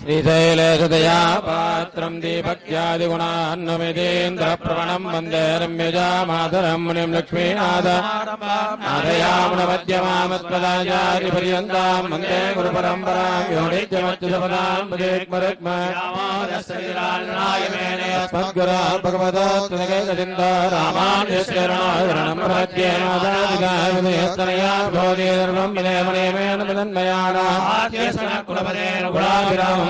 श्रीशैलेशदया पात्रम् दीपक्यादिगुणान्नमितेन्द्रप्रवणम् वन्दे रम्यजामाधरम् मुनिम् लक्ष्मीनाथारमादयामद्यमामत्पदाचार्यपर्यन्ताम् वन्दे गुरुपरम्पराम् योनित्यमत्युषपदाम् भजेक्मरुक्मद्गुरान् भगवतोत्तनगैतचिन्ता रामान्यस्य रणम् प्रत्येनादादिगायमदेस्तनया भोजे सर्वम् विनयमनेमेन मिलन्मयाना कुलपदे गुणाभिरामः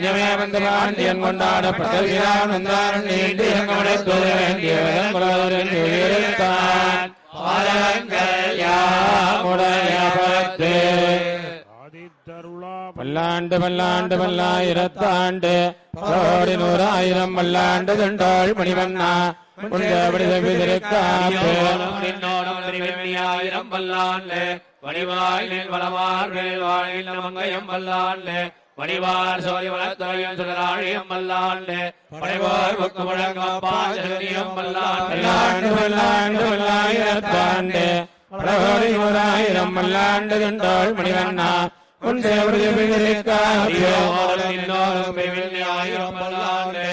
நெஞ்சமே வந்து பாண்டியன் கொண்டாடப்பட்ட வீரானந்தாரன் நீண்டு எங்கமடைத்தொழ வேண்டிய குலவரன் பல்லாண்டு பல்லாண்டு பல்லாயிரத்தாண்டு கோடி நூறாயிரம் பல்லாண்டு தண்டாள் மணிவண்ணா உண்டபடி செவ்விதிருக்காப்பு ஆயிரம் பல்லாண்டு வடிவாயில் வளவார்கள் வாழில் மங்கையம் பல்லாண்டு வடிவார் சோதி வளத்தலையும் சுடராழியம் பல்லாண்டு படைவார் புக்கு முழங்காப்பாஞ்சலியம் பல்லாண்டு பல்லாண்டு பல்லாயிரத்தாண்டு பலகோடி நூறாயிரம் பல்லாண்டு தண்டாள் மணிவண்ணா. உண்டபடி செவ்விதிருக்காப்பு ஆயிரம் பல்லாண்டு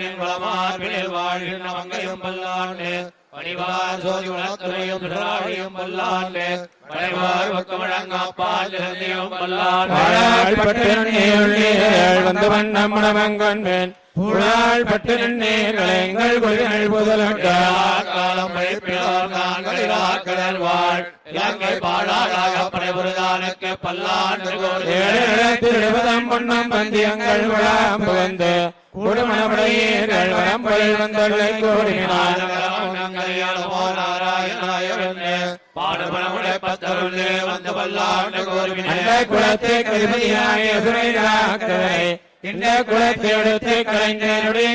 நின் வளமார்களில் வாழ்கின்ற மங்கையும் பல்லாண்டு வடிவார் சோதி வளத்துறையும் பல்லாண்டு பல்லாண்டு வாழாள் பட்டு நன்னீர்கள் வந்து வண்ணம் மணமங்கண்மேன் புழாள் பட்டு நன்னீர்கள் எங்கள் கொள்கைகள் புதலட்டார் காலம் பழிப்பினார் நாங்கள் இராக்கடல் வாழ் இலங்கை பாழாளாக படைபுரதானுக்கு பல்லாண்டு பொன்னம் பந்தியங்கள் வந்து குடுமணப்படையீர்கள் வரம்பல் வந்தொல்லை கூறினால் இந்த குலத்தை எடுத்து கலைஞருடைய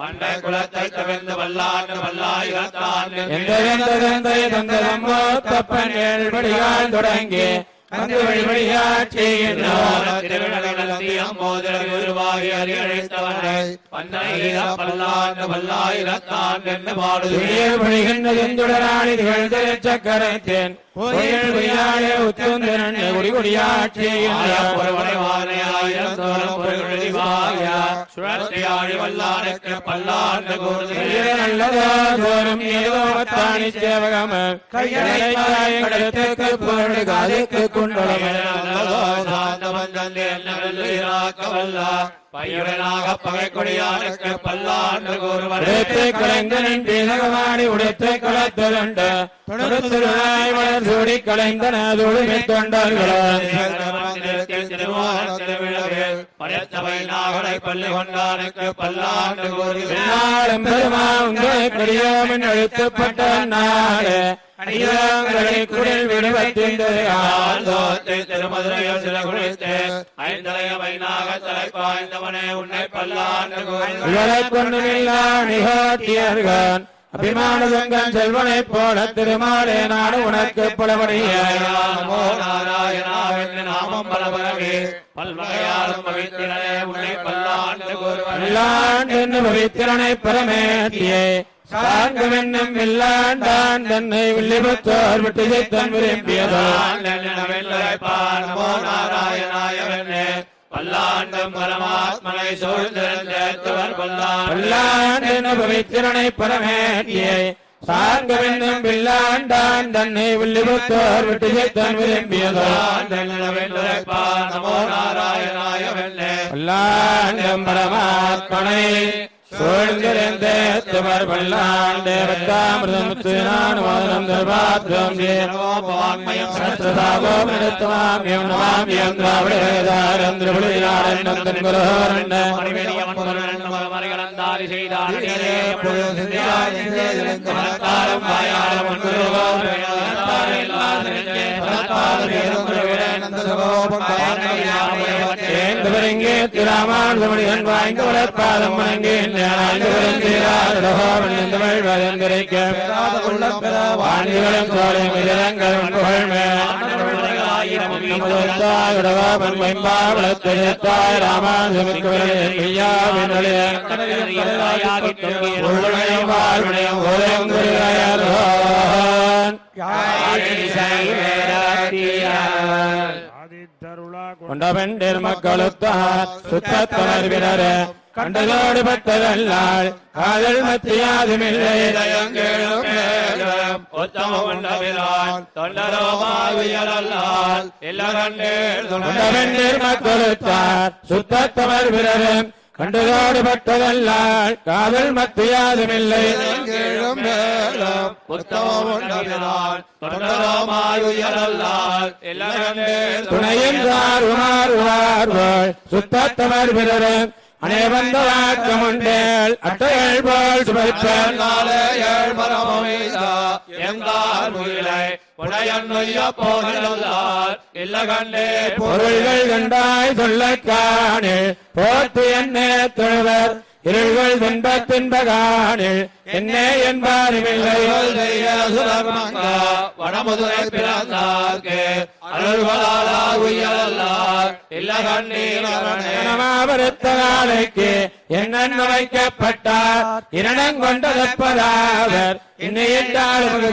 பண்டை குலத்தை தவிர்ந்து வல்லாண்டு தொடங்கி അങ്ങ് വഴിപടിയാറ്റുകയും തുടരാണി തികഴ്ചക്കരത്തേൻ ഉത്തരൻ പല്ലാണ്ട് வியாழே உத்துந்தரன் குடி குடியாட்சியின்றோர் பல்லாண்டு நல்லதோ தோறும் ஏதோ தானி சேவகம் கையடைக்கு குண்டலம் பகை கொடியானுக்கு பல்லாண்டு உடைத்து கலைந்தனின் பீதகமாடி உடைத்து கலத்தலுண்டு தொடுத்துருவாய் வளர் சூடி கலைந்தன தொழுமை தொண்டர்களும் படைத்தவை நாகனை பள்ளி கொண்டானுக்கு பல்லாண்டு நாளும் பெருமா உங்களை கடியோமின் அழுத்தப்பட்ட நாடு. அடியோங்களை குடில் விடுவத்தின் திருமதுரையில் சில குளித்து ஐந்தலையவை நாக தலை பாய்ந்தவனே உன்னை பல்லாண்டு அபிமானதங்கன் செல்வனைப் போல திருமாலே நாடு உனக்கு புலபடிய நமோ நாராயணாவென்று நாமம் பலபரவே பல்வகையாலும் பவித்திரனே உன்னை பல்லாண்டு பவித்திரனை பரமேத்தியே. சார்கம் என்னும் வில்லாண்டான் தன்னை வில்லிபுத்தோர் விட்டு தன் விரும்பியதான். நமோ நாராயணாயவென்று பல்லாண்டும் பரமாத்மனை சூழ்ந்திருந்தவர் பல்லாண்டு. பல்லாண்டு பவித்திரனை பரமேத்தியே சார்கம் என்னும் வில்லாண்டான் தன்னை வில்லிபுத்தோர் விட்டு தன் விரும்பியதான். நமோ நாராயணாயவென்று பல்லாண்டம் பரமாத்மனை சூழ்ந்திருந்த துமர் பல்லாண்டு பத்தாமிருதமுத்து நான் மோதனம் தர்பாத்ரம் வான்மயம் சஸ்திரதாபோம் நிறுத்தமாமியம் நமாமியம் திராவிட வேதாரம் திருபுலிநாடன் நந்தன் குரோரண்ட மறிகடந்தாரி செய்தார் வாயாளம் ஏந்துவரங்கே திராமானுதமணிகன் வாய்ந்து வளர்ப்பாதம் வணங்கி தமிழ் வதந்திரைக்க வாணிகளும் சோலை மிதங்கள் கொண்டவெண்டிர் மக்களுத்தார் சுத்தத்தனர் விரர கண்டதோடு பட்டதல்லால் காதல் மத்தியாதுமில்லை மக்களுத்தார் சுத்தத்தவர் விரரும் கண்டதோடு பட்டதல்லால் காதல் மத்தியாதுமில்லை உமார் உவார்வோள் சுத்தத்தவர் விரரும் அனைவந்த வாக்கமுண்டேல் அட்டைகள் போல் சுமப்பேன் நாளையள் மரமமைதா எங்கார் முகிலை புனையன்னுய்ய போகிறார் இல்லகண்டே பொருள்கள் கண்டாய் சொல்ல காணில் போத்து என்னே தொழுவர். இருள்கள் துன்ப தின்ப காணில் என்னே என்பாருமில்லை வடமுதுரை பிறந்தார்க்கு. அருள்களாலா உயரல்லார் இல்லகண்டீரனே மனமாபரத்த நாளைக்கு என்ன வைக்கப்பட்டார்? இரணங்கொண்டதப்பதாவர் இன்னையிட்டாலும்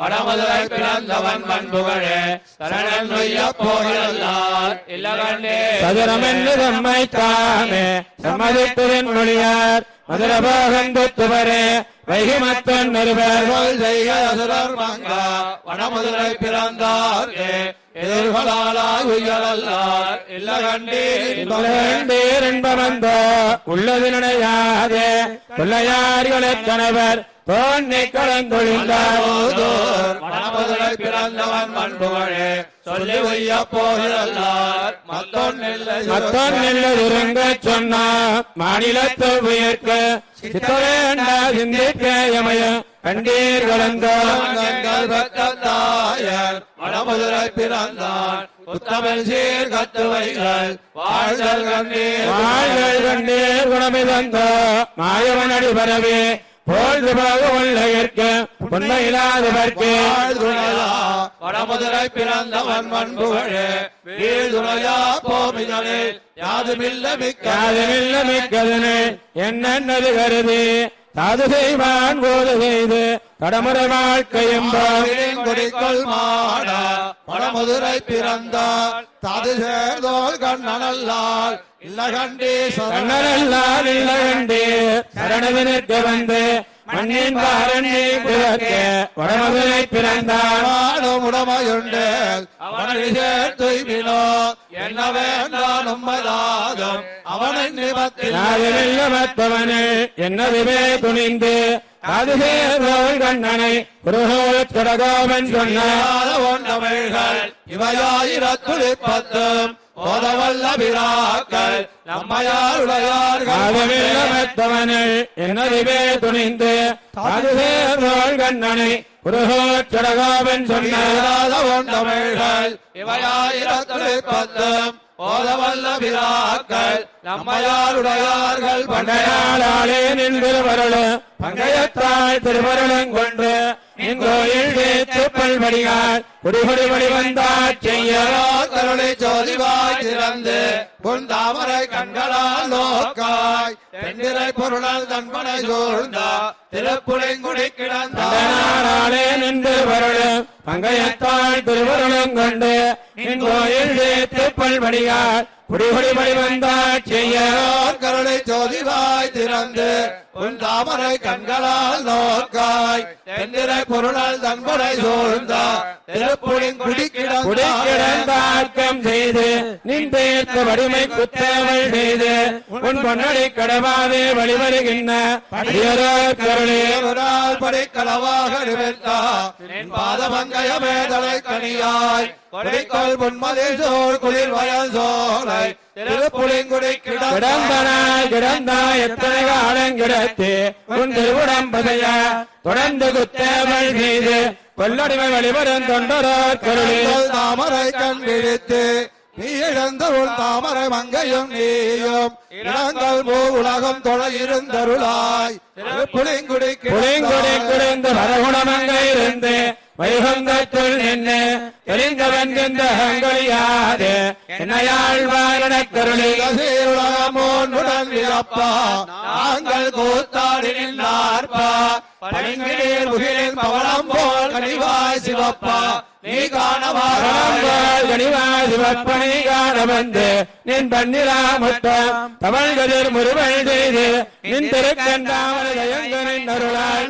வடமுதுரை பிறந்தவன் பண்புகளே. சரணன் நொய்ய போகிறார் இல்லகண்டே சதுரமென்று தம்மை தாமே. சம்மதித்துவின் மொழியார். மதுரபோகந்துவரே வைகிமத்தன் நிருபர்கள் செய்கசுரர் மங்கா. வடமுதுரை பிறந்தார்க்கு எதிர்களாலாய் உயரல்லார் இல்லகண்டீர் என்பவந்தோ உள்ளது நினையாதே பிள்ளையார்களே கணவர் தோன்னை கலந்தொழிந்தார் வடமுதுரை பிறந்தவன் பண்புகளே சொல்லி உய்ய போகிறார் மத்தன் நெல்லதுருங்க சொன்னா மாநிலத்தை உயர்க்க சித்தவேண்டா சிந்திக்கேயமய கண்டீர் கலந்தோ எங்கள் பக்கத்தாயர் வடமுதுரை பிறந்தான். உத்தமன் சீர் கத்துவைகள் வாழ்தல் கண்டீர். வாழ்கள் கண்டீர் குணமிதந்தோ மாயவனடி பரவி உண்மையில்லாதவர்க்கு வாழ்துணையா வடமுதுரை பிறந்தவன் பண்புகளே வீழ்துணையா போமிதனில் யாதுமில்ல மிக்க காதமில்ல மிக்கதனே என்னென்னது கருதி? தாது செய்வான் போது செய்து கடமுறை வாழ்க்கை என்பான் குடிக்கொள் மாடா வடமுதுரை பிறந்தார் தாது சேர்ந்தோல் கண்ணனல்லால் இல்ல கண்டீஸ்வரன் கண்ணனெல்லாம் இல்ல கண்டு சரணவினுக்கு வந்து மண்ணின் பாரண்ணி பிறக்க வடமதுரை பிறந்தான் வாழும் உடமையுண்டு. அவனை சேர்த்துவினோ என்ன வேண்டாம் உம்மதாகும் அவனை மத்தவனே என்னதுவே துணிந்து. கண்ணனை குருகோத் கடகோவன் சொன்னார் ஒன்றவைகள் இவையாயிரத்துளிப்பத்தும். போதவல்ல விழாக்கள் நம்மையாருடையார்கள் என்னதுவே துணிந்து காது சேர்ந்தோள் கண்ணனை குருகோத் கடகோவன் சொன்னார் இல்லாத ஒன்றவைகள் இவையாயிரத்துளிப்பத்தும் நம்மையாருடையார்கள் பண்டையாளாலே நின்று வரலு பங்கையத்தாள் திருவருளும் கொண்டு இங்கோயில் சேர்த்து பல்வடிகால் குடிகுடி வழி வந்தாச் கருணை ஜோதிவாய் திறந்து பொன் கண்களால் நோக்காய். தென்னிறை பொருளால் தன்பனை சூழ்ந்தா திருப்புளைங்குடி கிடந்தார் நின்று வரலு பங்கையத்தாய் திருவருளும் கொண்டு இங்கோயில் சேர்த்து பல்வடிகால் குடிகுடி வழி வந்தாச் செய்ய கருணை ஜோதிவாய் திறந்து உன் தாமரை கண்களால் நோக்காய் தென்னிறை பொருளால் தன்பனை சூழ்ந்தா திருப்புளிங்குடி கிடந்தார் குடிக்கிடந்தாக்கம் செய்து நின் பெயர்த்த வடிமை குத்தவள் செய்து உன் பொன்னடி கடவாதே வழிவருகின்ற தேவரால் படைக்கலவாக நிமிர்த்தா என் பாதமங்கய மேதலை கனியாய் கொடைக்கல் பொன்மதி சோர் குளிர் வயல் சோலை. திருப்புளிங்குடி கிடந்தார் கிடந்தனாய் கிடந்தாய் எத்தனை காலம் கிடத்து உன் திருவுடம்பதைய தொடர்ந்து குத்தவள் செய்து கொல்லடிமை வழிபடும் தொண்டரோர் கருளே. கண்கள் தாமரை கண் விழித்து நீ இழந்த உன் தாமரை மங்கையும் நீயும் இடங்கள் பூ உலகம் தொழ இருந்தருளாய். புளிங்குடி புளிங்குடி குடிந்து வரகுணமங்கை இருந்து வைகுந்தத்துள் நின்று தெரிந்தவன் இந்த அங்கொழியாது என்னையாழ்வாரண விழப்பா நாங்கள் கூத்தாடி நின்றார்ப்பா பளிங்கிடீர் முகிலின் பவளம் போல் கனிவாய் சிவப்பா. நீ காணவாய் பரம்பல் கனிவாய் சிவப்பணி காண வந்து நின் பன்னிராமட்டம் தவள் கதிர் முருவல் செய்து நின் திருக்கண்டாமல் அருளால் அருளாய்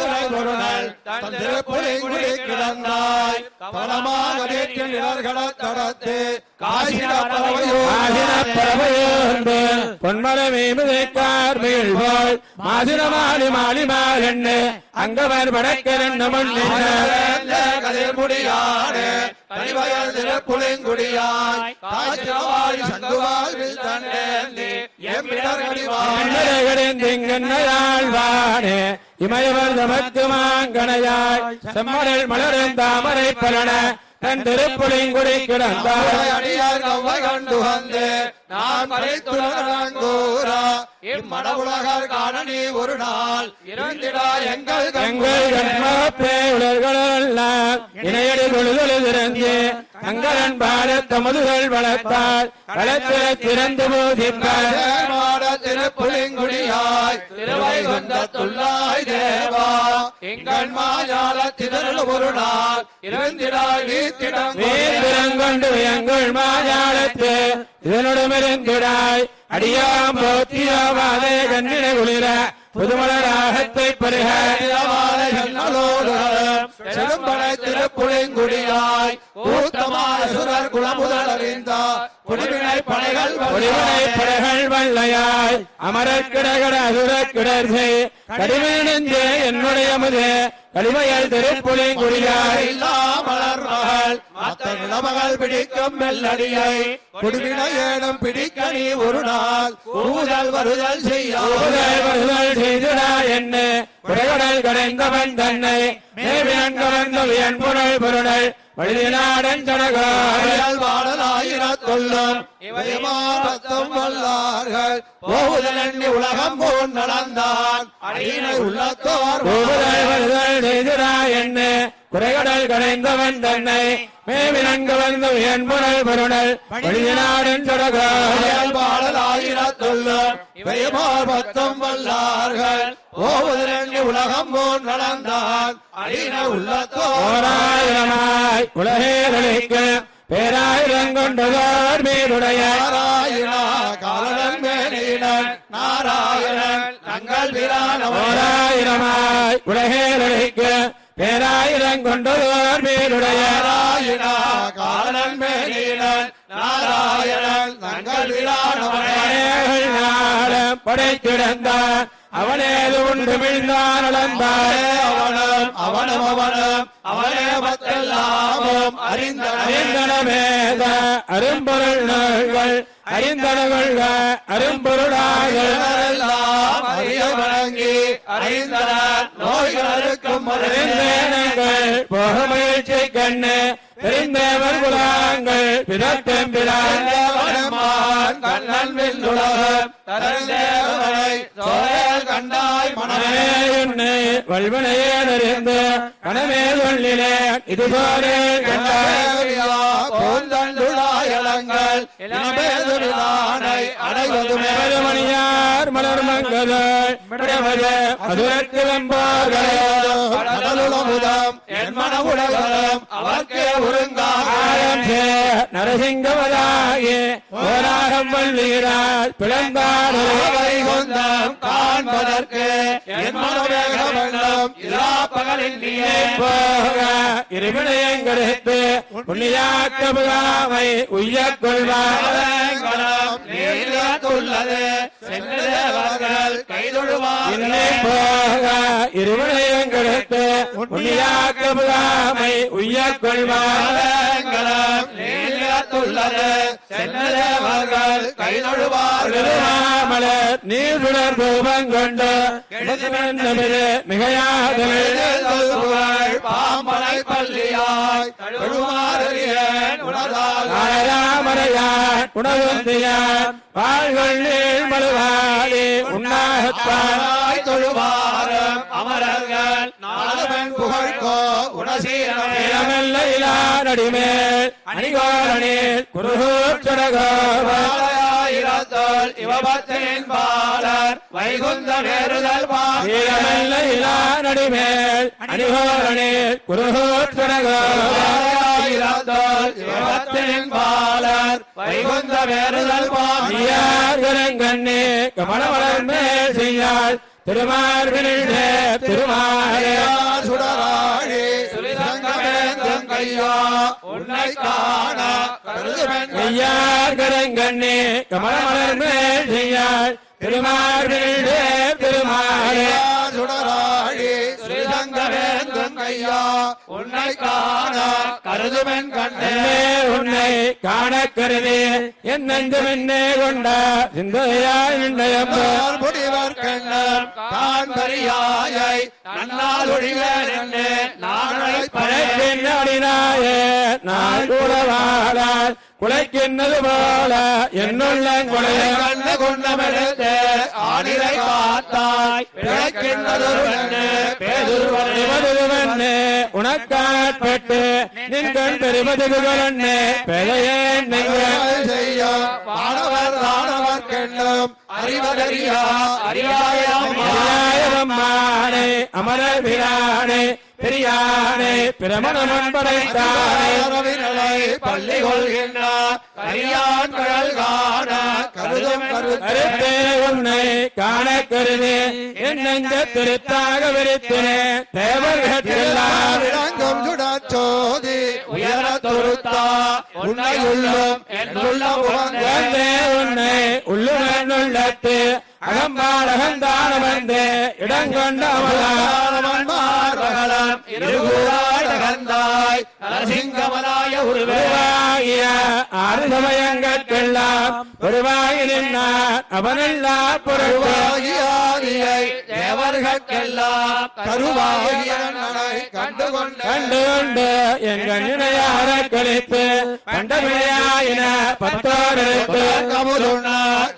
சங்குரை பொருள் தன் திருப்புலிங்குடி கிடந்தாய். பலமாக நேற்று நிழல்கள தடத்து பறவையோ மீழ்வோள் மாலி மாலி மாலெண்ணு அங்கவர் வடக்கரன் முன்னினர் கதிர்முடியாடு கனிவயல் சங்குவாய் வில் திங்கன்னையாழ்வானே இமயவர் தமக்கு மாங்கனையாய் செம்மடல் மலரும் தாமரை பலன தன் கண்டு வந்து நான் மறைத்துலகூரா இம்மடவுலகர் காண நீ ஒரு நாள் இருந்திடா எங்கள் எங்கள் கண்மப்பே உலர்களெல்லாம் இணையடி கொழுதல் திறந்து தங்களன் பாட தமதுகள் வளர்த்தால் களத்தில திறந்து போதிப்பார். திருப்புலிங்குடியாய் திருவைகுந்தத்துள்ளாய் தேவா. எங்கள் மாயால திதறல் ஒரு நாள் இருந்திடாய் வீத்திடம் வீரங்கொண்டு எங்கள் மாயாளத்து இதனுடமிருந்துடாய் அடியாம் போத்தியோவாதே கண்ணினை குளிர புதுமலராகத்தை பருக. செழும்படை திருப்புலிங்குடியாய் கூத்தமான சுரர் குலமுதல் அறிந்தா குடிவினை படைகள் ஒளிவனை படைகள் வல்லையாய் அமரர் கிடகட அசுரக் கிடர்சை கடிமை நெஞ்சே என்னுடைய முதே கடிமையல் திருப்புலிங்குடியாய். மலர் மகள் மத்த நிலமகள் பிடிக்கும் மெல்லடியை. குடிவினை ஏனும் பிடிக்க நீ ஒரு நாள். ஊதல் வருதல் செய்யா. வருதல் செய்துடா என்ன குறைகடல் கடைந்தவன் தன்னை மேவியன் கவர்ந்த வியன் புனல் வழிநாடன் வல்லார்கள். போகுதல் எண்ணி உலகம் போன் நடந்தான். அடியினை உள்ளத்தோர் புகழ் வருதல் செய்துடா என்ன குறைகடல் கடைந்தவன் தன்னை மேவியன் கவர்ந்த வியன் புனல் பொருணல் ஜனகாரி அயல் வாழலாயிரத்தொல்லும் இவையமானத்தம் வல்லார்கள் எண்ணி உலகம் போன் நடந்தான் அடியினை உள்ளத்தோர் ஓராயிரமாய் உலகேரளிக்கு பேராயிரங்கொண்டதோர் மீதுடைய. நாராயணா காலன் மேலினன் நாராயணன் தங்கள் ஓராயிரமாய் உலகேரளிக்கு பேராயிரங்கொண்டதோர் மீதுடைய நாராயணா காலன் மேலினன் நாராயணன் தங்கள் பிரானவன் படைத்திடந்தான் அவனேது உண்டு மிழ்ந்தான் அளந்தான் அவனும் அவனும் அவனும் அவனே மத்தெல்லாமும் அறிந்தனே அறிந்தனமேத அரும்பொருள் நூல்கள் அறிந்தனகொள்க அரும்பொருளாக எல்லாம் அறிய வணங்கி அறிந்தனர் நோய்களுக்கும் அறிந்தேனங்கள் போக மகிழ்ச்சி கண்ணு தெரிந்தவர் குலாங்கள் வனமான் கண்ணன் விண்ணுலகம் தரந்தேவனை சோழல் கண்டாய் மனமே உன்னை வல்வனையே அறிந்து மனமே சொல்லிலே. இது போலே கண்டாய் அடைவதுமே மணியார் மலர் மங்கதல் அதுவற்கு வெம்பார்கள் அவர்க்கே ஓராகம் வல்லீரால் பிளந்தார் வைகுந்தம் காண்பதற்கு என் மனவேக வெள்ளம் இரா பகலின் நீயே போக. இருவினையங்களுக்கு புண்ணியாக்க புகாமை உய்யக் கொள்வார் அவலங்கலம் நீலத்துள்ளது சென்று தேவர்கள் கைதொழுவார் போக. இருவினையங்களுக்கு புண்ணியாக்க புகாமை உய்யக் கொள்வார் வந்துள்ளது சென்னதேவர்கள் கை நழுவார்கள் திருமாமலர் நீர் சுடர் ரூபம் கொண்டு புகழ் பாம்பனை பள்ளியாய் உணவுந்தியான் வாழ்கள் மலுவாளி உண்ணாகத்தான் தாய் தொழுவாரம் அமரர்கள். நாளவன் புகழ்கோ உணசீரமே இளமெல்ல நடிமேல் அணிகோரணில் குருகோச்சடகோவ ஆயிரத்தோல் இவபத்தின் பாலர் வைகுந்த வேறுதல் இளமெல்ல நடிமேல் அணிகோரணில் குருகோச்சடகோவ ஆயிரத்தோல் இவபத்தின் பாலர் வைகுந்த வேறுதல் கண்ணே கமலமலர் மேல் செய்யாள். திருமார்பினில் திருமாலே. சுடராழி சுரிசங்கமேந்தம் கையா உன்னை காண கருதுமென் மெய்யார் கரங்கண்ணே கமலமலர் மேல் செய்யாள் திருமார்பினில் திருமாலே. சுடராழி சுரிசங்கமேந்தம் கையா உன்னை காண கருதுமென் கண்ணே. உன்னை காண கருதி. என் நெஞ்சம் என்னே கொண்ட சிந்தையாய் நின்றயம்போ முடிவர் கண்ணர் தான் பரியாயை நன்னால் ஒழிவேன் என்று நான் அழைப்பேன் நான் கூட வாழால் குலைக்கின்றது போல என்னுள்ள குலைய கண்ண குண்டமெடுத்து ஆனிரை பார்த்தாய். பிழைக்கின்றதொரு பேதுருவனே உனக்காட்பட்டு பெழையே நீங்கள் செய்யும் மாணவர் தானவர் கெண்ணும் அறிவதறியா அறியாயம் அம்மானே அமரர் பெரியானே பிரமணமன் படைத்தானே பள்ளி கொள்கின்ற கரியான் கடல் காண கருதும் கருத்து. கருத்தே உன்னை காண கருது. என் நெஞ்ச திருத்தாக விரித்தினே தேவர்கெல்லாம் விளங்கும் சுடச்சோதி உயர தொருத்தா. உன்னை உள்ளும் என்னுள்ள உன்னை உள்ளுள்ளத்து அகம்பாடகந்தான வந்து இடங்கொண்ட அமலானவன் மார்பகலம் இருகூறாய் அகந்தாய் நரசிங்கமலாய உருவே. உருவாகிய ஆறு சமயங்கட்கெல்லாம் உருவாகி நின்றான் அவனெல்லா பொருள்வாகி கருவாகியாதியை தேவர்கட்கெல்லாம் கருவாகிய கண்டுகொண்ட கண்டு கொண்டு எங்கள் நினையார கழித்து கண்டமையாயின பத்தோரெடுத்து கமுதுண்ண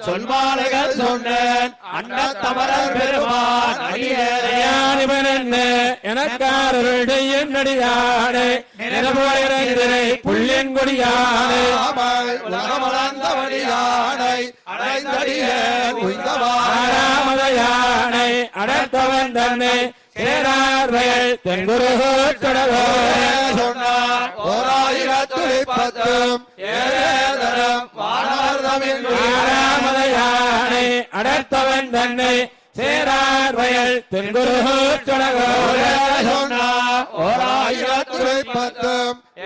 சொல்மாலைகள் சொன்னேன். அண்டத்தமரர் பெருமான் யானிவன் என்ன எனக்காரருடைய நடிகானே நிலபோயிரந்திரை புள்ளின் கொடியானே உலகமளந்தவடியானை அடைந்தடியே உய்ந்தவா ஆறாமத யானை அடர்த்தவன் தன்னை சேரார் வயல் தென்குருகோ கடகோ சொன்னார் ஓராயிரத்துளி பத்தும் ஏழேதரம் யானை அடர்த்தவன் தன்னை சேரார் வயல்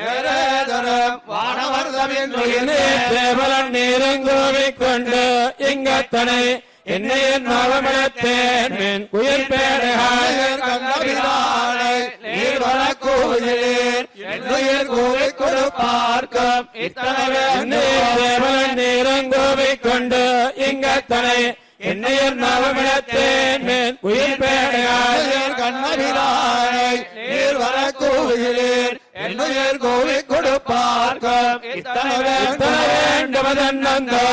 ஏழேதரம் வானவர்தமின் தேவலன் நீரங்கோவிக் கொண்டு இங்கத்தனை என்னை என் மாவமிடத்தேன் மின் குயில் பேடைகாய் கண்ணபிரானை நீர் வரக்கூவிலீர் என்னுயிர் கூவி கொடுப்பார்க்கும். இத்தனை என்னை தேவலன் நீரங்கோவிக் கொண்டு இங்கத்தனை என்னை என் மாவமிடத்தேன் மின் குயில் பேடைகாய் வேண்டுவேன் கண்ணபிரானை நீர் வரக்கூவிலீர் என்னுயிர் கூவி கொடுப்பார்க்கும். வேண்டுவதன்னந்தோ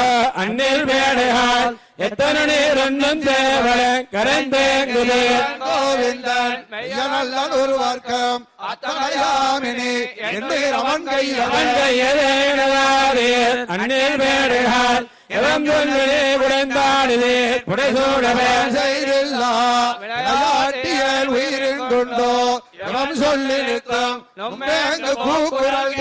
அந்நில் வேடையால் எத்தனை நீரன்னும் தேவன கரைந்தேங்குது கோவிந்தன் நல்ல அத்தனையாமினி என்று அவன் கையவன் அவன் கையதேனதாரே அந்நில் வேடையால் எவம் சொல்லிலே குடைந்தாடுதே. புடைசூடவே செய்தில்லா விளையாட்டியல் உயிரின் கொண்டோ எவன் சொல்லி நிற்கும் நம்மேங்கு கூக்குரல்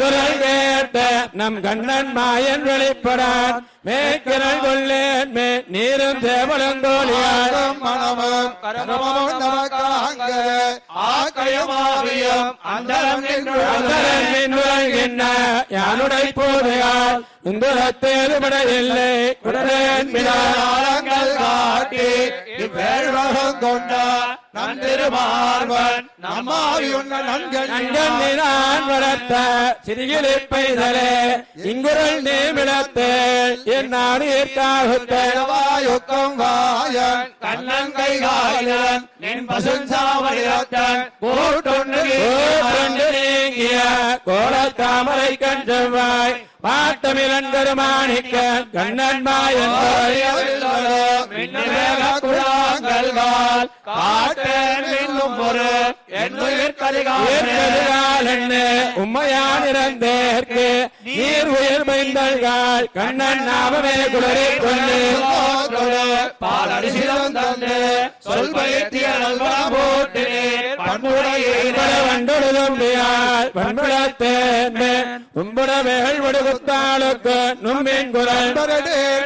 குரல் கேட்ட. நம் கண்ணன் மாயன் வெளிப்படான் மேற்கிறல் கொள்ளேன் மே நீரும் தேவலங்கோலியார். ஆடும் மனமும் கரமும் நமக்காங்க ஆக்கையமாவியும் அந்தரம் நின்று அந்தரன் யானுடை போதையால் இந்துரத்தேதுபடையில்லை குடலேன் ஆழங்கள் காட்டி இவ்வேழுலகம் கொண்ட நந்திருமார்வன் நம்மாவியுண்ண நன்கள் நான் வளர்த்த சிறியிலே பெய்தலே இங்குரல் நேமிடத்தே என் நாடியற்காகுத்தே வாயுக்கம் வாயன் கண்ணன் கை காயன் நின் பசுஞ்சாவடியத்தன் கூட்டொன்று நீங்கிய கோலத்தாமரை கண் செவ்வாய் பாட்டமிழந்தருமாணிக்க கண்ணன் மாயன் குழாங்கல்கால் காட்டேன் இன்னும் ஒரு என்னுயிர் கரிகாலன் உம்மையானிறந்தேற்கு நீர் உயிர் மைந்தல்கள் கண்ணன் நாமமே குளரை கொண்டு பாலரிசிலம் தந்து சொல் பண்புடைய பண்புலத்தேன் உம்புடவைகள் விடுகுத்தாளுக்கு நும்மின் குரல்.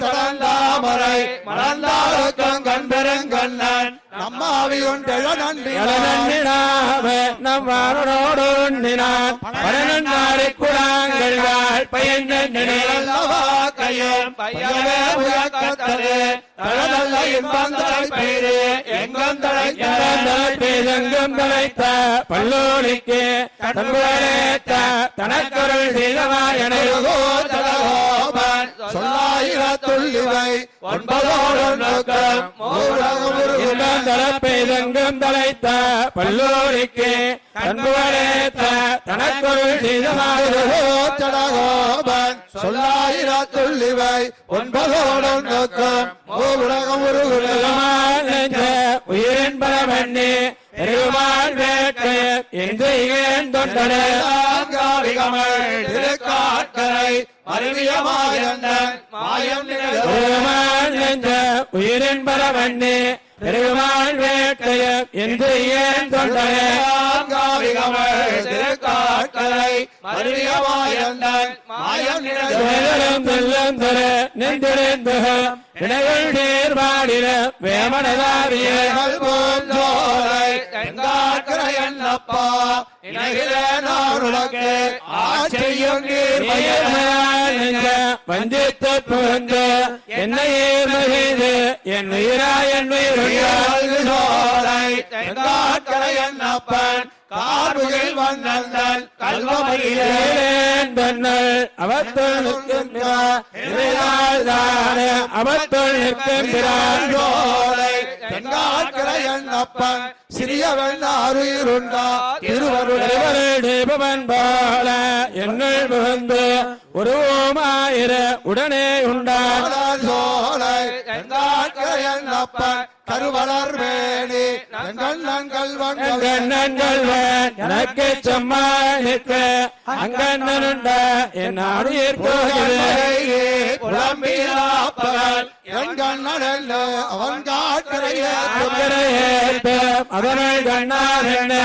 தொடர்ந்தாமரை மறந்தாளுக்கும் கண்பெருங்கண்ணன். நம்மாவியுண்டெழ நன்றி. நன்றினாவே பயன் பையவே உயக்கத்தது பெய்து. தலைத்த பல்லோலிக்கு தன்புரேத்த தலகோபன். ஒன்பதோடு நோக்கம். மூலகம் பேதங்கம் தலைத்த பல்லோலிக்கு தன்புரேத்த தனக்கருள் செய்தவாயனை தலகோபன் சொல்லாயிரத்துள்ளிவை ஒன்பதோடு நோக்கம். மூலகம் உலகமால் நெஞ்ச உயிரின் பரவண்ணி திருவான் வேட்கை எந்த தொண்டனே? நான்காவிகமல் திருக்காட்கரை அருவிய மாயந்தன் மாயம் நிழல் உயிரின் பரவண்ணி பெருமாள் வேட்கை எந்த தொண்டனே? நான்காவிகமல் திருக்காட்கரை அருவிய மாயந்தன் மாயம் என்னப்பா? இணைகிலே நான் நீர் வந்தித்த புகுந்து என்னை மகிழ்ந்து என் உயிரா என் உயிர் என்னப்பன் கார்முகில் வண்ணந்தன் கல்வமையிலே தன்னல் அவத்துள் நிற்கின்றார் அவத்துள் நிற்கின்றார் சோலை தென்காட்கரை என்னப்பன் சிறியவன் அருயிருண்டா திருவருடைய தீபவன் போல என்னுள் புகுந்து உருவமாயிர உடனே என்னப்பன் கருவலர் வேணி எனக்கு சும்மா நிற்க அங்கண்ணனுண்ட என் கண்ணன் அவன் காட்கரையே அதனால் கண்ணான் என்ன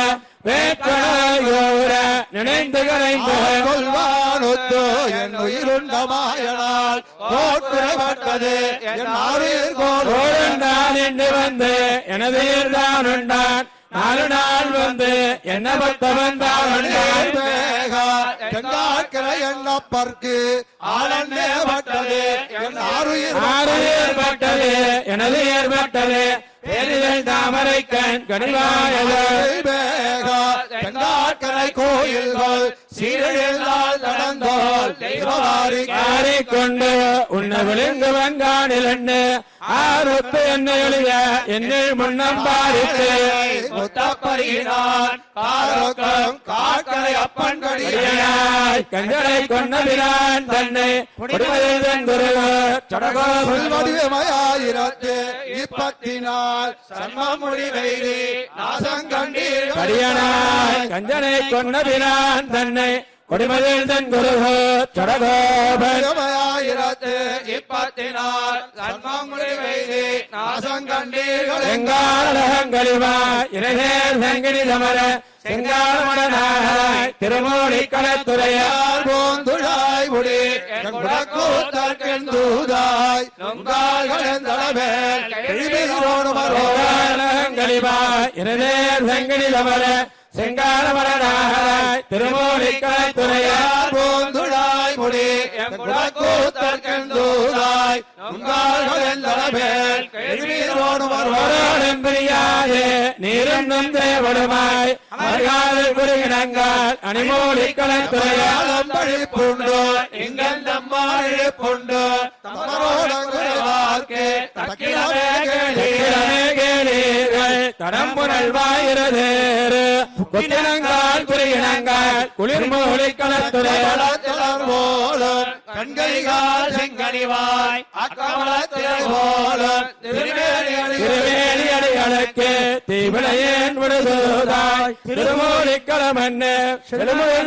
வேட்கோர நினைந்து கரைந்து கொள்வானொத்து என் உயிருண்ட மாயனால் போட்டுறப்பட்டது என் ஆறுயிர் கோல் ஓரண்டான் என்று வந்து எனது தான் உண்டான். நாலு நாள் வந்து என்ன பத்தவன் தான் எண்ணப்பற்கு ஆளன்னே பட்டது. என் ஆறுயிர் ஆறு ஏற்பட்டது எனது ஏற்பட்டது. பேரிதழ் தாமரை கண் கனிவாயது தென்காட்கரை கோயில்கள் சீரழியெல்லாம் நடந்தோல் தெய்வவாரி கொண்டு உன்னை விழுங்கு வங்கானில் ஆறுத்து என்ன எழுத என்னில் முன்னம் பாரித்து முத்தப்பரியினான் காரக்கம் காட்கரை அப்பன் கடியாய் கண்களை கொண்ட தன்னை சடகோ இப்பத்தினால் நாசங்கண்டீர். கடியனாய் கஞ்சனை கொண்டவிரான் தன்னை கொடிமதில் தன் குரு சடகோபன் ஆயிரத்து இப்பத்தினால் சன்மங்குடி வைதி நாசம் கண்டீர்கள் செங்காலகங்களிவா சமர செங்காலமடனாய் திருமூலி போந்துழாய் முடி தூதாய் நொங்கால்களின் சமர செங்காலமடனாய் திருமூலிக்கலை துறையார் பூந்துழாய் முடி கூத்தற்கென் தூதாய் நொங்கால்களின் தலைமேல் எழுதிரோடு ஒருவரும் பிரியாதே நீரும் தேவடுமாய் அருகாலில் குறுகினங்கால் அணிமூலி களத்துறையார் மலையாளம் பழிப்புண்டு இங்கந்தம்மாள் இழிப்புண்டு தமரோடங்குறைவார்க்கே தக்கிலமே திக்கிரமே கேளீர்கள். கண்கைகால் செங்கனிவாய் அக்கமலத்திலை போலும் திருவேணியடி திருவேலி அடிகளுக்கு தீவிளையேன் விடுதூதாய். திருமூலி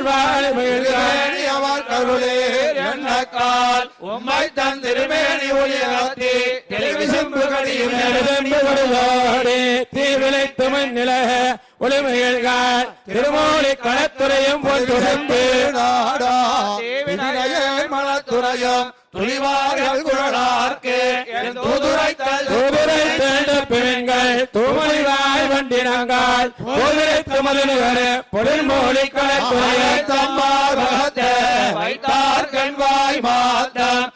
வாழ்மீழ்காய் அவர் கருளீர் என்னக்கால் உம்மை தன் திருமேனி ஒளியகத்தி தெளிவு செம்புகடியும் நெடுதெம்புகளோடு தீவிளைத்து மண்ணிலக ஒளிமகிழ்கால் திருமூலி களத்துறையும் நாடா തുറയും துணிவார்கள் குழலார்க்கு பெண்கள் வைத்தார் கண்வாய் மாத்தம்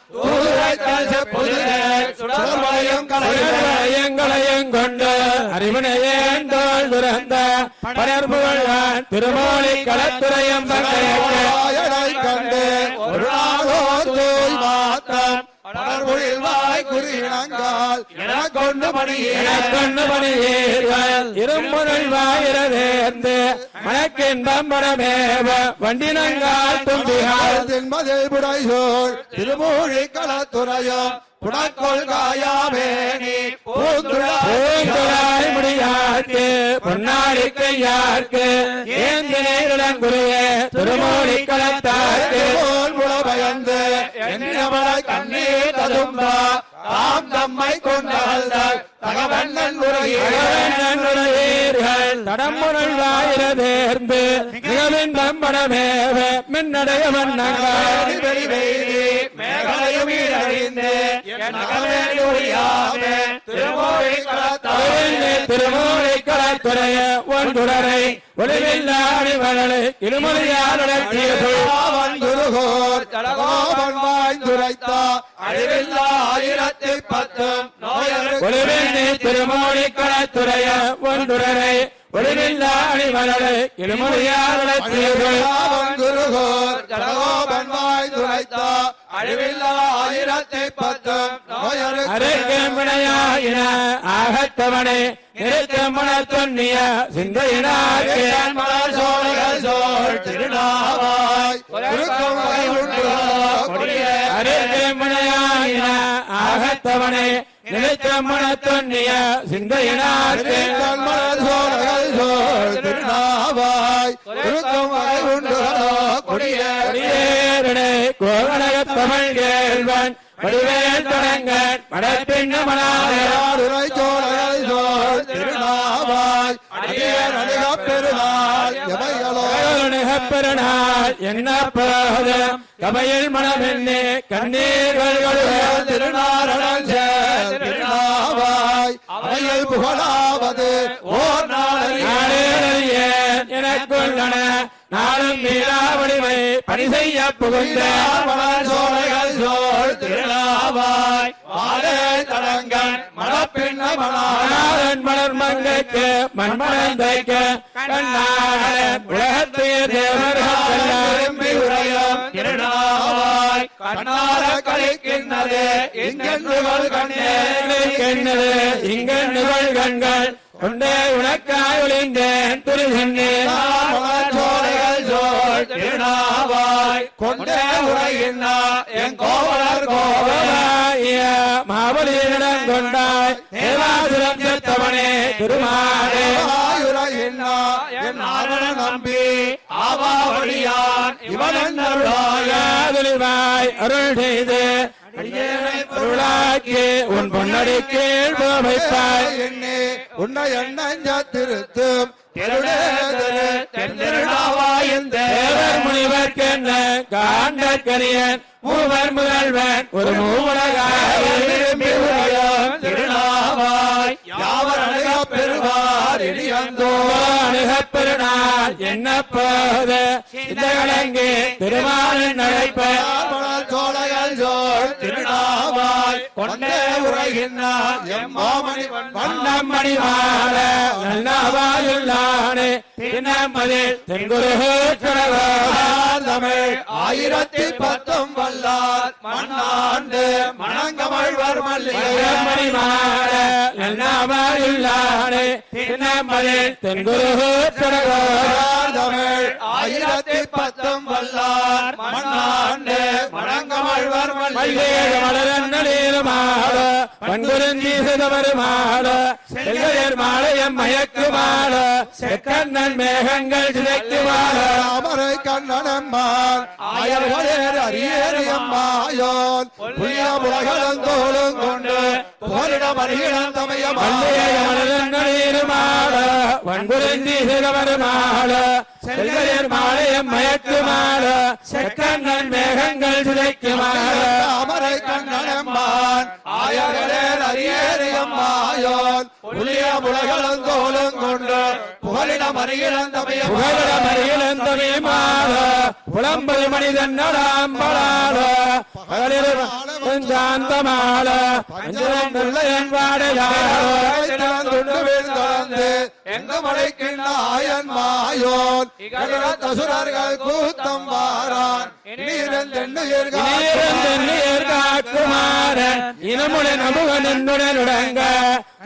செப்புதிரே சுடர்வளையும் கலைவளையும் எங்களையும் கொண்டு அறிவினையேன் தோல் துறந்த திருமோலி களத்துறையும் கண்டு ஒரு நாளோ ต எனக்கொண்டு மணியே எனக்கொண்டு பணியீர்கள் இரும்புரல் வாயிரதேர்ந்து மணக்கின்பம் படமேவ வண்டினங்கால் தும்பிகால் தின்மதில் புடைசோர் திருமூழி களத்துறையும் புடக்கொள் காயாமேனி பூந்துழாய் முடியார்க்கு பொன்னாடி கையார்க்கு ஏந்து நேரிடம் குருவே திருமோடி களத்தார்க்கு போல் முளபயந்து என்னவளை கண்ணீர் ததும்பா தாம் தம்மை கொண்டால் தடம்புரல் மின்னடைய ஈரழிந்து என் அகமேல் ஒழியாமே திருமோழி களத்தாய் திருமூலை களத்துறைய ஒன்றுடரை ஒளிவில்லாடி குருகோர் ஜலகோபன் வாய்ந்துரைத்தா அழிவில்லா ஆயிரத்தி பத்தும் நோயரு ஒன்றுடரை ஒளிவில்லாடி மழலை இருமொழியாளுடன் அவன் குருகோர் ஜலகோபன் வாய்ந்துரைத்தா அழிவில்லா ஆயிரத்தி பத்தும் நோயரு அரைக்கம் வினையாயின ஆகத்தவனே. நிறுத்தமன தொன்னிய சிந்தையினாக்கே மலர் சோலைகள் சோழ் திருநாவாய். குறுக்கம் வகை உண்டு கொடிய அரைக்கம் வினையாயின ஆகத்தவனே. நிறுத்தமன தொன்னிய சிந்தையினாக்கே மலர் சோலைகள் சோழ் திருநாவாய் உண்டு கொடிய. கொடியேறனே கோவலக தமிழ் கேள்வன் வடிவேல் தொடங்கன் மடப்பின்ன மனாதரா துறை சோலைகள் சோழ் திருநாவாய். அணிகப் பெருநாள் பெருநாள் என்ன போதும் கமையில் மனமென்னே கண்ணீர்கள் திருநாரணன் திருநாவாய் அவையில் புகழாவது. ஓர் நாளில் எனக்குள்ளன. நாளும் மீளாவடிமை பணி செய்ய புகுந்த மலர் சோலைகள் சோழ் திருநாவாய். மாலே தடங்கன் மணப்பெண்ணை மணாளன் மலர் மங்கைக்கு மண்மணம் தைக்க கண்ணாட உலகத்தைய தேவர்கள் திரும்பி உரையும் கண்ணார கழிக்கின்றது இங்கென்றுகள் கண்ணே கண்ணது கண்கள். உனக்காய் ஒளிந்தேன் துருகண்ணே சோலைகள் சோழ் திருநாவாய் கொண்டே உரையின்னா என் கோவலர் கோவல கோவலாய மாவலியிடம் கொண்டாய். தேவாசுரம் செத்தவனே திருமாலே. என் நாரண நம்பி ஆவாவடியான் இவன் அருளாய. அருள் செய்து உன் பொன்னடி கீழ் என்னே உன்னை எண்ணஞ்ச திருத்தும் தென்திருநாவாயின் தேவர் தேவர் முனிவர்க்கென்ன காண்ட கரியன் மூவர் முதல்வன் ஒரு மூலகாய் திருநாவாய். யாவர் அணுக பெறுவார்? அணுக அணுகப் பெருநாள் என்ன போது இந்த கலங்கி திருமாலின் அழைப்ப மணல் சோலைகள் சோழ் திருநாவாய் கொண்டே உரைகின்றார். நல்லாவாயுள்ளானே தினமதில் தமிழ். ஆயிரத்தி பத்தும் வல்லார் மண்ணாண்டு மணங்கமழ்வர் மல்லிகை. மணிமால நல்லாவாயுள்ளானே தினமதில் தமிழ். ஆயிரத்தி பத்தும் வல்லார் மண்ணாண்டு மணங்கமழ்வர் மல்லிகை மல்லிகை மலரன்னீருமாட பண்புருந்தி சிதவருமாட செல்கையர் மாலையம் மயக்குமாட. செக்கண்ணன் மேகங்கள் சிதைக்குமாட. அமரை கண்ணனம்மான் ஆயர்களேர் அரியரியம்மாயோன். கொண்டு. போரிடம் தமைய பண்புருந்தி சிதவருமாட செல்கையர் மாலையம் மயக்குமாட செக்கண்ணன் மேகங்கள் சிதைக்குமாட அமரை கண்ணனம்மான் ஆயர்களேர் அரியரியம்மாயோன் புளிய முலகளந்தோளும் கொண்டு புகலிடம் அறியிடம் தமைய புகழமறியிழந்தமையுமாற புலம்பல் மனிதன் நடாம்பலாட பகலிருந்தாந்தமால பஞ்சரம் என் துண்டு வீழ்ந்தளந்து எங்கு மலைக்கின்ற ஆயன் மாயோன் கூத்தம் வாரான். இனமுடன் அமுகன்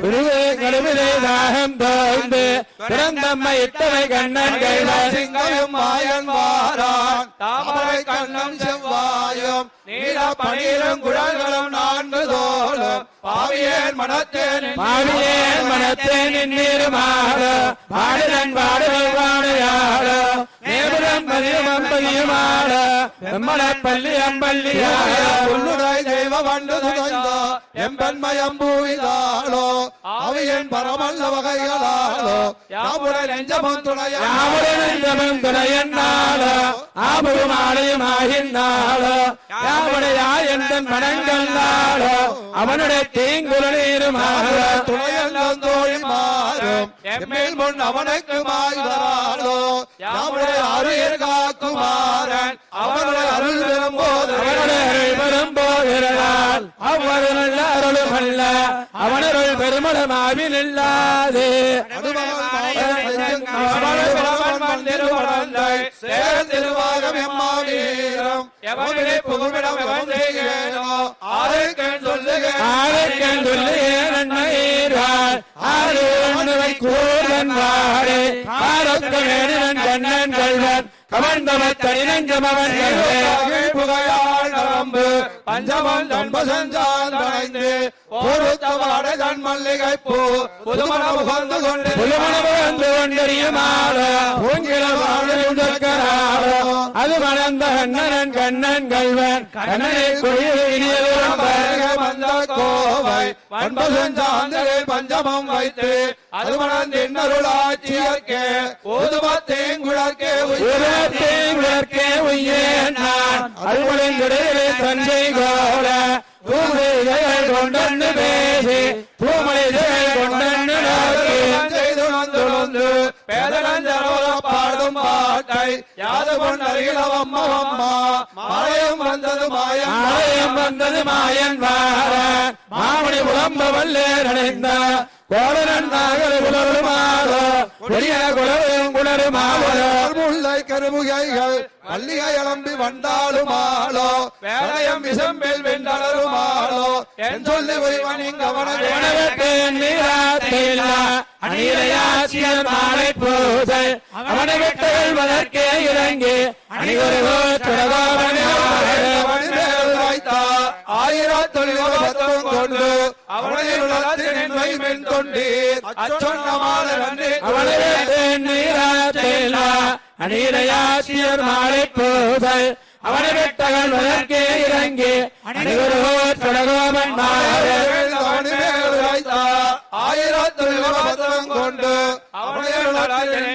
என்னுடன் உடங்க குருவே கடுவிலை தாகம் தோய்ந்து பிறந்தம்மை இட்டவை கண்ணன் கைலாசி சிங்கம் மாயன் வாரான். தாமரை கண்ணம் செவ்வாயும் நீல பனீரும் குழல்களும் நான்கு தோளும். பாவியேன் மனத்தேன் பாவியேன் மனத்தே நின்னிருமாட பாடுதன் பாடுதல் வாழையாட நேபுரம் பதியும் அம்பதியுமாட எம்மள பள்ளி அம்பள்ளியாட உள்ளுடை தெய்வ வண்டு துணைந்தோ எம்பன்மயம் பூவிதாளோ அவையன் பரமல்ல வகைகளாளோ யாமுடைய நெஞ்சமும் துணையா நெஞ்சமும் துணையன்னாள ஆபுரும் ஆலயம் ஆகின்றாள யாவுடையா எந்த மனங்கள் நாள அவனுடைய தீங்குல நீருமாட துணையெல்லாம் தோழி மாறும் எம்மேல் முன் அவனுக்கு மாய் வராளோ யாமுடைய அருள் காக்குமாறன் அவனுடைய அருள் பெறும்போது அவனுடைய அருள் பெறும் போகிறாள் அவ்வரு நல்ல அருளும் அல்ல அவனருள் பெருமளமாவில் இல்லாது திருவாகம் எம்மாவீரம். எவனிலே புகுமிடம் எவன் செய்கிறோ ஆரைக்கண் சொல்லுகிறேன். ஆரைக்கண் சொல்லியே நன்மையாள் ஆறு உணவை கூறன் வாழே ஆரொக்க வேணினன் கண்ணன் புகையாள் நரம்பு பொருத்தவாட தன் மல்லிகை பூ புதுமண புகழ்ந்து கொண்டு புதுமணவு வந்து கொண்டறியுமாற பூங்கிழவாழ அது மணந்த கண்ணனன் கண்ணன் கள்வன் கண்ணனை குடியிருந்த கோவை பண்பசஞ்சாந்தரில் பஞ்சமம் வைத்து அது மணந்தின்னருளாட்சியர்க்கே ஓதுமத்தேங்குழற்கே உலகத்தே உய்யேன் நான். அருளின் விடையிலே தஞ்சை கோல பூமிகள் கொண்டு பேசி. பூமலைகள் கொண்டன்னு நோக்கி பேதனஞ்சரோல பாடும் பாட்டை யாது கொண்டறிகளவம்மா அம்மா மழையும் வந்தது மாயம் ஆலயம் வந்தது மாயன் வார மாமணி புலம்ப வல்லே நடைந்த கோடனன் நாகர குளருமாறோ கொடிய குளரும் குளருமாவோ முல்லை கருமுகைகள் மல்லிகை அலம்பி வண்டாளுமாளோ வேலையம் விசம்பில் வெண்டலருமாளோ என் சொல்லி ஒருவன் இங்க அவனை அணியிலையாசியர் மாலை பூசை அவனை விட்டுகள் வதற்கே இறங்கி அவன் வைத்தார் ஆயிரத்தொழில் பத்தம் கொண்டு மென் கொண்டீர் அச்சொன்னமான அவனை விட்டு அணியிலையாசியர் மாலை பூசை அவனை விட்டகள் வதற்கே இறங்கி அணிவருகோர் தொடகோமன் மாலை பத்தம் கொண்டு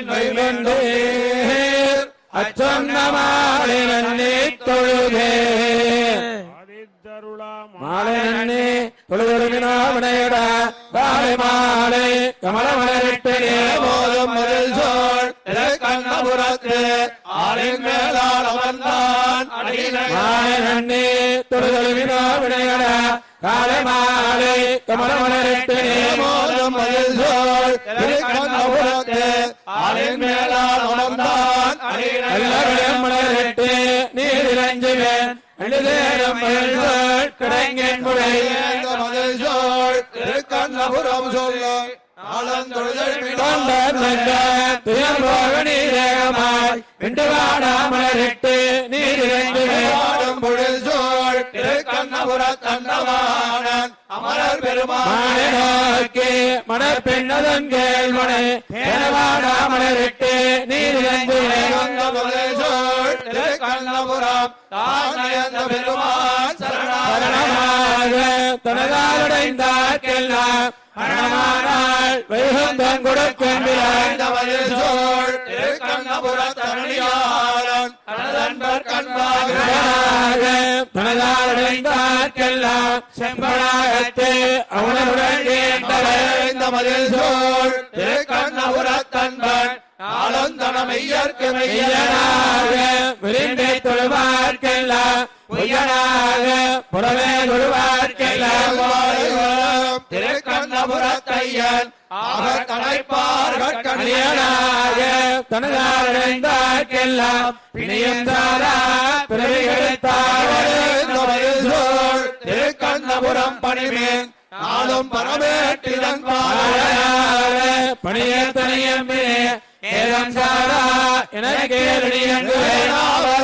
மெய் வென்றேர் அச்சொன்னமாலை நன்னி தொழுதே. மாலை நன்னி தொழுதொழுமினாவினையட காலை மாலை கமலமலரிட்டே போதும் மதில் சோழ். கண்ணபுரத்து ஆளின் மேலால் அமர்ந்தான் மாலை நன்னி தொழுதொழுமினாவினையட காலமாலை மாலை கமலமலரிட்டே போதும் மதில் சோழ் கண்ணபுரத்து ஆளின் மேலால் உணர்ந்தான். எல்லாரிடம் மலரிட்டு நீரிரஞ்சுவேன் அழுதேரம் மகிழ்வோர் கிடைங்கன் முறை இந்த மதில் சோழ் கண்ணபுரம் சொல்ல. ஆளந்தொழுதல் தொண்டர் நங்க துயர்போக நீரேகமாய் விண்டு வாடாமலரிட்டு நீரிரஞ்சுவேன் பாடும் பொழில் சோழ் கண்ணபுர தண்டவாணன் அமரர் பெருமான். தானயந்த பெருமான் சரணமாக மரணமானால் வைகுந்தம் கொடுக்கின்றார் கண்ணபுர தரணியாளன் தனதன்பர் கண்பாக தனதாருடைந்தார்க்கெல்லாம் செம்பனாகத்து அவனுடன் இந்த மதில் சோழ். கண்ணபுர தன்பன் மெய்யனாக விரும்பி தொழுவார்க்கெல்லாம் பொய்யனாக புறவே தொழுவார்க்கெல்லாம் திருக்கண்ணபுரத்தையன் ஆக தனைப்பார்கள் அணியனாக தனதாருடைந்தார்க்கெல்லாம் பிறவிகளுத்தார் திருக்கண்ணபுரம் பணிமேன் நாளும் பரமேட்டிடன் பணிய ஏதம்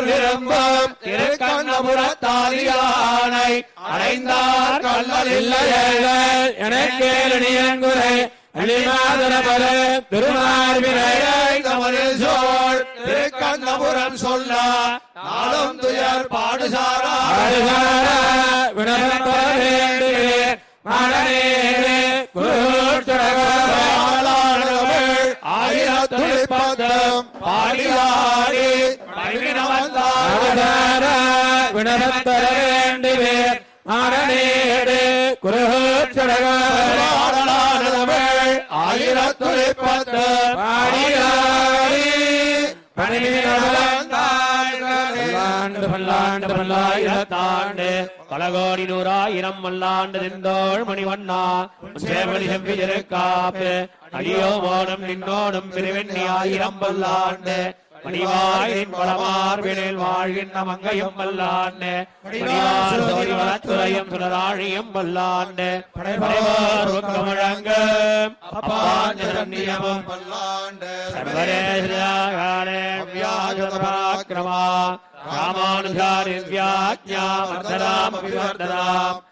விரும்பும் திருக்கண்ணபுரத்தாலியானை அடைந்தார் கல்லல் இல்லை எனக்கு அணியங்குறை அழிமாதர திருமார்பினை தமிழில் சோழ் திருக்கண்ணபுரம் சொல்ல நாளும் துயர் பாடுசாரா. வினப்ப வேண்டுகிறேன் பாடியாடி வந்தார் வினப்பர வேண்டுவேன் மரணேடு குருச்சடகாரி ஆளானவள் பாடியாடி பல்லாண்டு மல்லாண்டு மல்லாயிரத்தாண்டு. பல கோடி நூறாயிரம் மல்லாண்டு நின்றோள் மணிவண்ணா. சேவலி செம்பி காப்பு அடியோ மோனம் நின்னோடும் பிரிவெண்ணி ஆயிரம் மல்லாண்டு மணிவாயின் பலமார்பினில் வாழ்கின்ற மங்கையும் வல்லாண்டு வளத்துறையும் சுடராழியும் வல்லாண்டு முழங்கும் முழங்க அப்பாஞ்சரண்யமும் பல்லாண்டு சர்வரேஷாகாரே रामानुधारिव्याज्ञामर्धरामभिवर्धरा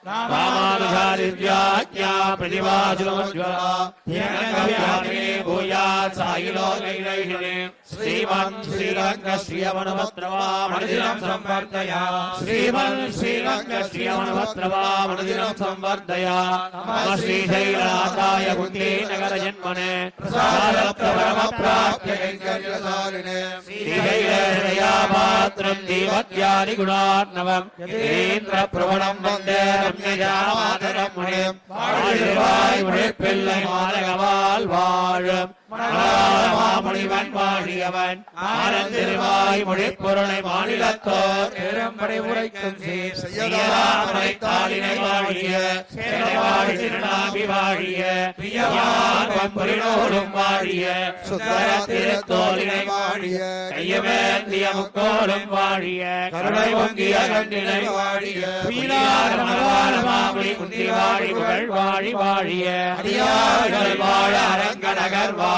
रामानुधारिव्याज्ञा प्रतिभाजुलमज्वलाभिने भूयात् सायिलोकैरैषणे श्रीमन् श्रीरङ्गश्रियमनुमत्रवामनुदिनं संवर्धय। श्रीमन् श्रीरङ्गश्रियमनुमत्रवामनुदिनं संवर्धय। नमः श्रीशैलासाय कुन्दे नगरजन्मने। प्रसादप्रपरमप्राप्य कैङ्कर्यसारिणे श्रीशैलहृदयापात्रम् ദേവം ദൈവത്യാദി ഗുണാർണവം യതീന്ദ്ര പ്രവണം വന്ദേ രമ്യജാമാതരം മുഴയും വാഴിവായ് മുഴപ്പില്ലൈ മാതകവാൽ വാഴും மணிவன் வாழியவன். ஆனந்திருவாய் மொழிப்பொருளை மாநிலத்தோர். பெரும்படை உரைக்கும் செய்யதாமரைத்தாளினை வாழிய. சேரவாழ் திருநாபி வாழிய. பிரியவான் பொறினோடும் வாழிய. சுந்தர திருத்தோளினை வாழிய. கையவேந்திய முக்கோடும் வாழிய. கருணை ஒங்கிய கண்டினை வாழிய. வீணார் மலவாளமாமணி குந்தி வாழி புகழ் வாழி வாழிய. அடியார்கள் வாழ அரங்கநகர் வாழ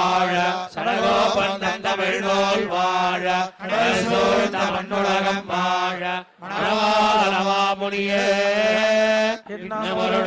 சடகோபன் தந்தமிழ் நூல் வாழ. சூழ்ந்த மண்ணுலகம் வாழ. மணவாள மாமுனியே இன்னும் ஒரு